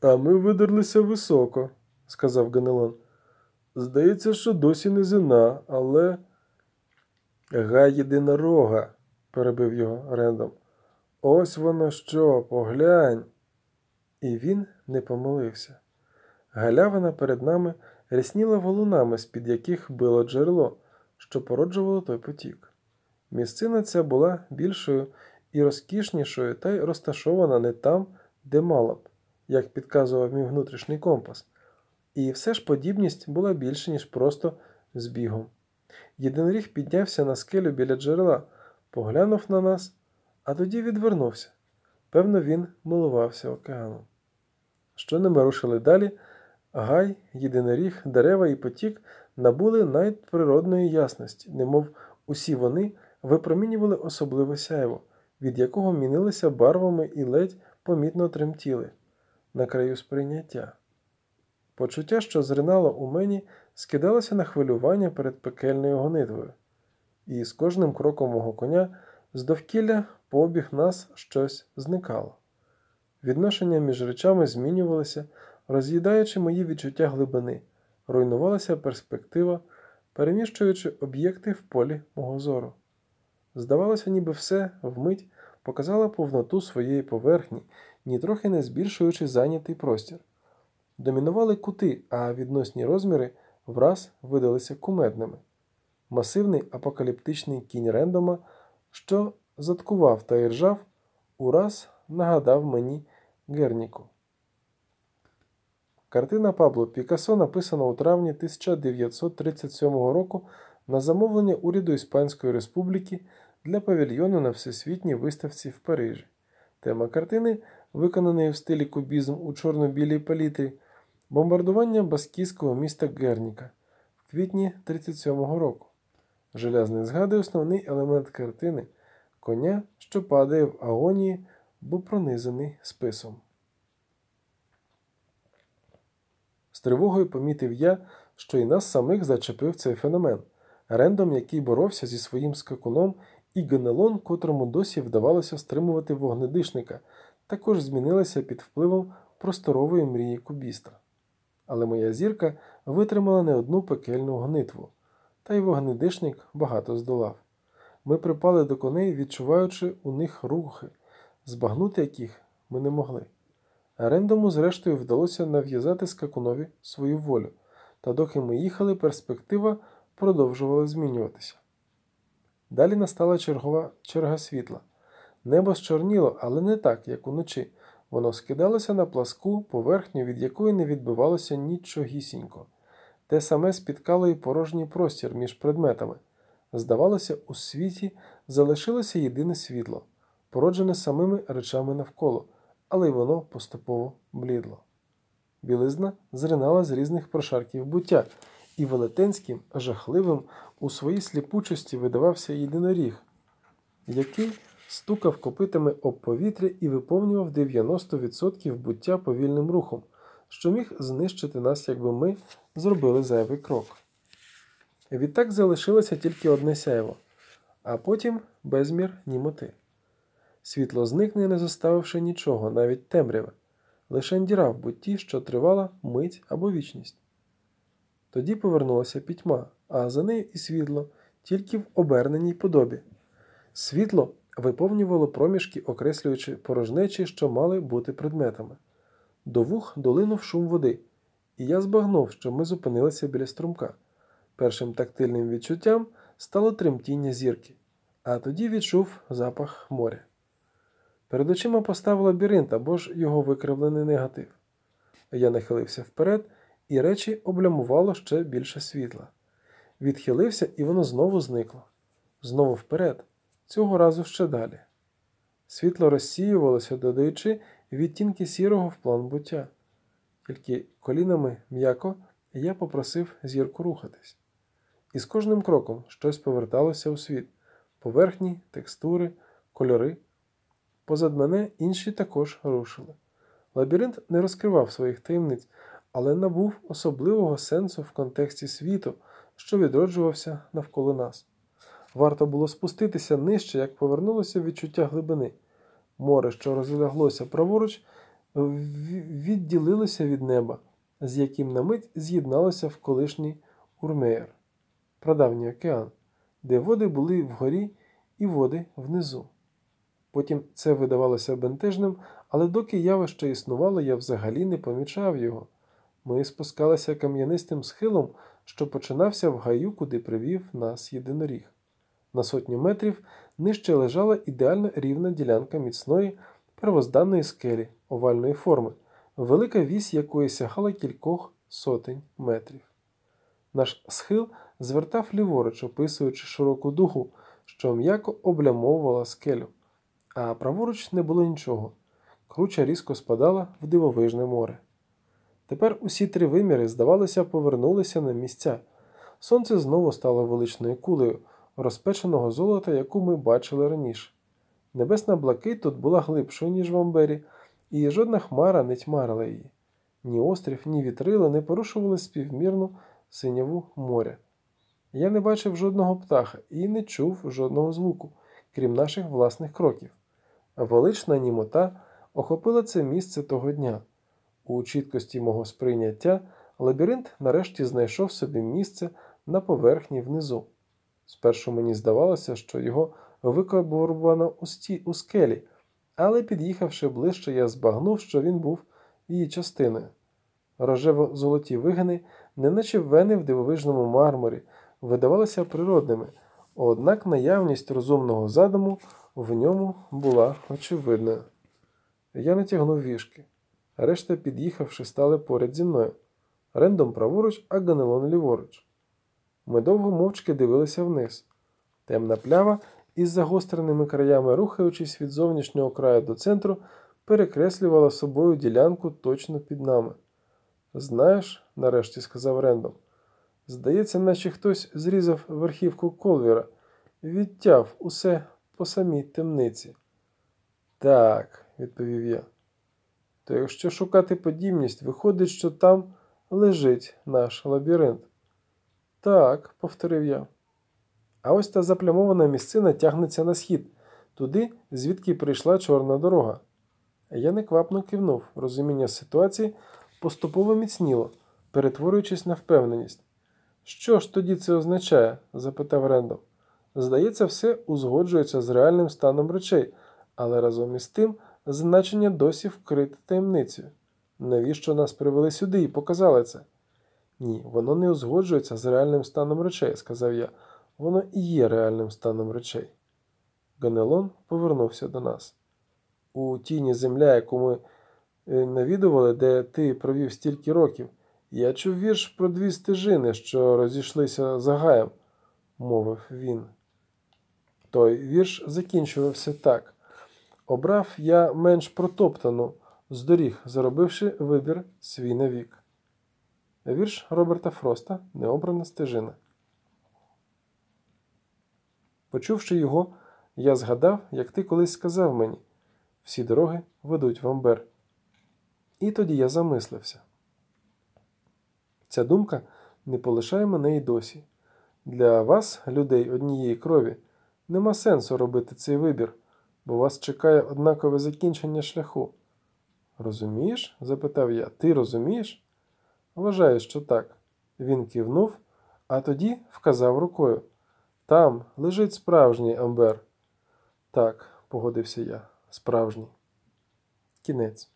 А ми видерлися високо, сказав Ганелон. Здається, що досі не зина, але. Гай єдинорога, перебив його Рендом. Ось воно що, поглянь. І він не помилився. Галявина перед нами рясніла валунами, з-під яких било джерело, що породжувало той потік. Місцина ця була більшою і розкішнішою, та й розташована не там, де мала б, як підказував мій внутрішній компас. І все ж подібність була більше, ніж просто збігом. Єдиноріг піднявся на скелю біля джерела, поглянув на нас, а тоді відвернувся. Певно, він милувався океаном. Щойно ми рушили далі, гай, єдиноріг, дерева і потік набули надприродної ясності, немов усі вони випромінювали особливе сяйво, від якого мінилися барвами і ледь помітно тремтіли на краю сприйняття. Почуття, що зринало у мені, скидалося на хвилювання перед пекельною гонитвою, і з кожним кроком мого коня з довкілля по обіг нас щось зникало. Відношення між речами змінювалися, роз'їдаючи мої відчуття глибини, руйнувалася перспектива, переміщуючи об'єкти в полі мого зору. Здавалося, ніби все вмить показало повноту своєї поверхні, нітрохи не збільшуючи зайнятий простір. Домінували кути, а відносні розміри враз видалися кумедними. Масивний апокаліптичний кінь рендома, що заткував та іржав, ураз нагадав мені Герніку. Картина Пабло Пікассо написана у травні 1937 року на замовлення уряду Іспанської Республіки для павільйону на всесвітній виставці в Парижі. Тема картини, виконаної в стилі кубізм у чорно-білій палітрі, бомбардування баскійського міста Герніка в квітні 37-го року. Желязний згадує основний елемент картини коня, що падає в агонії, бо пронизаний списом. З тривогою помітив я, що і нас самих зачепив цей феномен, рендом, який боровся зі своїм скакуном, і Генелон, котрому досі вдавалося стримувати вогнедишника, також змінилася під впливом просторової мрії кубіста. Але моя зірка витримала не одну пекельну гонитву, та й вогнедишник багато здолав. Ми припали до коней, відчуваючи у них рухи, збагнути яких ми не могли. Рендому, зрештою, вдалося нав'язати скакунові свою волю, та доки ми їхали, перспектива продовжувала змінюватися. Далі настала чергова черга світла. Небо зчорніло, але не так, як уночі. Воно скидалося на пласку поверхню, від якої не відбивалося нічогісінько. Те саме спіткало і порожній простір між предметами. Здавалося, у світі залишилося єдине світло, породжене самими речами навколо, але й воно поступово блідло. Білизна зринала з різних прошарків буття, і велетенським, жахливим у своїй сліпучості видавався єдиноріг, який стукав копитами об повітря і виповнював 90% буття повільним рухом, що міг знищити нас, якби ми зробили зайвий крок. Відтак залишилося тільки одне сяйво, а потім безмір німоти. Світло зникне, не заставивши нічого, навіть темряве, лише діра в бутті, що тривала мить або вічність. Тоді повернулася пітьма, а за нею і світло, тільки в оберненій подобі. Світло виповнювало проміжки, окреслюючи порожнечі, що мали бути предметами. До вух долинув шум води, і я збагнув, що ми зупинилися біля струмка. Першим тактильним відчуттям стало тремтіння зірки, а тоді відчув запах моря. Перед очима постав лабіринт або ж його викривлений негатив. Я нахилився вперед, і речі облямувало ще більше світла. Відхилився, і воно знову зникло. Знову вперед, цього разу ще далі. Світло розсіювалося, додаючи відтінки сірого в план буття. Тільки колінами м'яко я попросив зірку рухатись. І з кожним кроком щось поверталося у світ поверхні, текстури, кольори. Позад мене інші також рушили. Лабіринт не розкривав своїх таємниць, але набув особливого сенсу в контексті світу, що відроджувався навколо нас. Варто було спуститися нижче, як повернулося відчуття глибини. Море, що розляглося праворуч, відділилося від неба, з яким на мить з'єдналося в колишній Урмеєр, прадавній океан, де води були вгорі і води внизу. Потім це видавалося бентежним, але доки явище існувало, я взагалі не помічав його. Ми спускалися кам'янистим схилом, що починався в гаю, куди привів нас єдиноріг. На сотню метрів нижче лежала ідеально рівна ділянка міцної первозданної скелі овальної форми, велика вісь якої сягала кількох сотень метрів. Наш схил звертав ліворуч, описуючи широку дугу, що м'яко облямовувала скелю, а праворуч не було нічого. Круча різко спадала в дивовижне море. Тепер усі три виміри, здавалося, повернулися на місця. Сонце знову стало величною кулею розпеченого золота, яку ми бачили раніше. Небесна блакить тут була глибшою, ніж в Амбері, і жодна хмара не тьмарила її. Ні острів, ні вітрила не порушували співмірну синяву моря. Я не бачив жодного птаха і не чув жодного звуку, крім наших власних кроків. Велична німота охопила це місце того дня. У чіткості мого сприйняття лабіринт нарешті знайшов собі місце на поверхні внизу. Спершу мені здавалося, що його викорбовано у, сті... у скелі, але під'їхавши ближче, я збагнув, що він був її частиною. Рожево-золоті вигини, неначе вени в дивовижному мармурі, видавалися природними, однак наявність розумного задуму в ньому була очевидною. Я натягнув вішки. Решта, під'їхавши, стали поряд зі мною. Рендом праворуч, а Ганелон ліворуч. Ми довго мовчки дивилися вниз. Темна плява із загостреними краями, рухаючись від зовнішнього краю до центру, перекреслювала собою ділянку точно під нами. Знаєш, нарешті сказав Рендом, здається, наче хтось зрізав верхівку колвіра, відтяв усе по самій темниці. Так, відповів я. То якщо шукати подібність, виходить, що там лежить наш лабіринт. Так, повторив я. А ось та заплямована місцина тягнеться на схід, туди, звідки прийшла чорна дорога. Я неквапно кивнув, розуміння ситуації поступово міцніло, перетворюючись на впевненість. Що ж тоді це означає? запитав Рендом. Здається, все узгоджується з реальним станом речей, але разом із тим значення досі вкрите таємницею. Навіщо нас привели сюди і показали це? Ні, воно не узгоджується з реальним станом речей, сказав я. Воно і є реальним станом речей. Ганелон повернувся до нас. У тіні земля, яку ми е, навідували, де ти провів стільки років, я чув вірш про дві стежини, що розійшлися за гаєм, мовив він. Той вірш закінчувався так. Обрав я менш протоптану з доріг, заробивши вибір свій навік. Вірш Роберта Фроста Необрана стежина. Почувши його, я згадав, як ти колись сказав мені всі дороги ведуть в Амбер. І тоді я замислився. Ця думка не полишає мене й досі. Для вас, людей однієї крові, нема сенсу робити цей вибір, бо вас чекає однакове закінчення шляху. Розумієш? запитав я. Ти розумієш? Вважаю, що так. Він кивнув, а тоді вказав рукою. Там лежить справжній Амбер. Так, погодився я, справжній. Кінець.